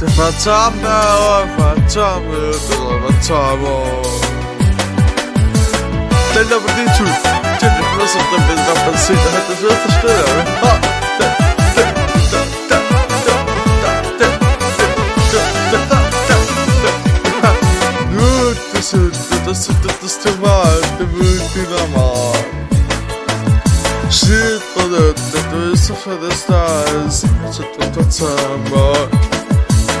inte för att ta med för att ta med för att ta med Den där på din tur. Den där blåser den bästa bensin. Det hette så jag förstör. Suttit och suttit och stuvat emot dina mat. Shit vad dött, du är så födelsedags. Suttit och tagit samma.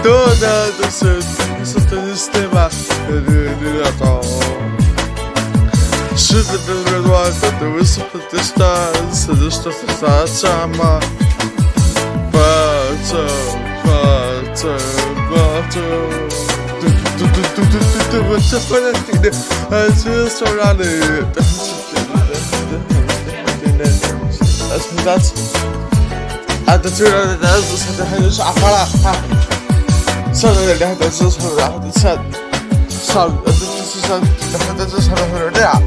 todas essas sistemas شفت البلوات وصفت الستانس دشت الساعات شعما فاتو فاتو فاتو أسمع هذا ترى هذا أسمع هذا حلو شعفرة 上来两台车上，然后就上上呃就是上，然后在这上面有点亮。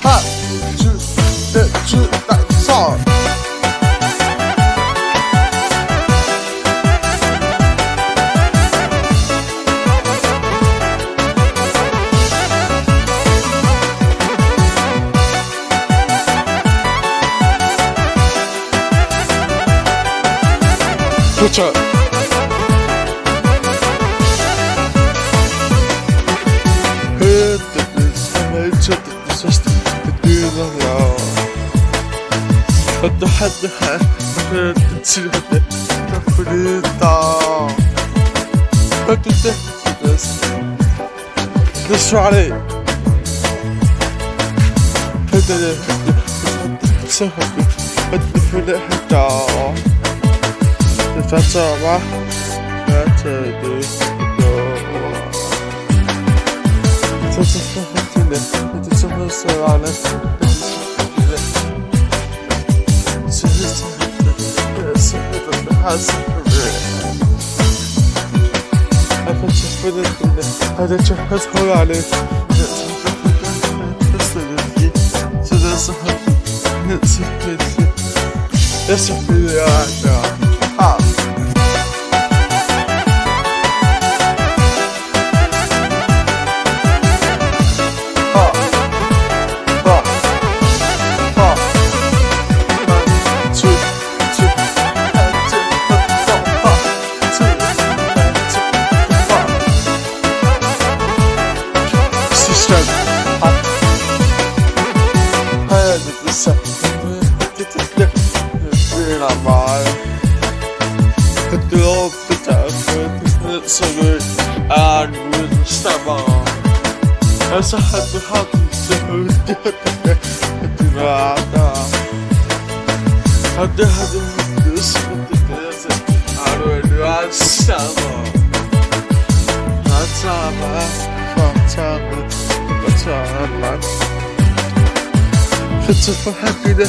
看，这这这上。switch up. Hit the bliss, I made it to the system, the deal on law. قد حد حد حد تصير حد تفريطة قد تحدث لسه علي هدا هدا هدا سهل قد فلحتها Tatava Tatava هذا تشهد حول عليك تستدعي تدرس حد نسيت يا عشان لسه بيلعب معايا الدروب بتاع صغير قاعد مستمع أسحب بحق الدماء حد هدم جسم التلاتة على الوعد السما هتعمل فتعمل بتعمل التفاحة كده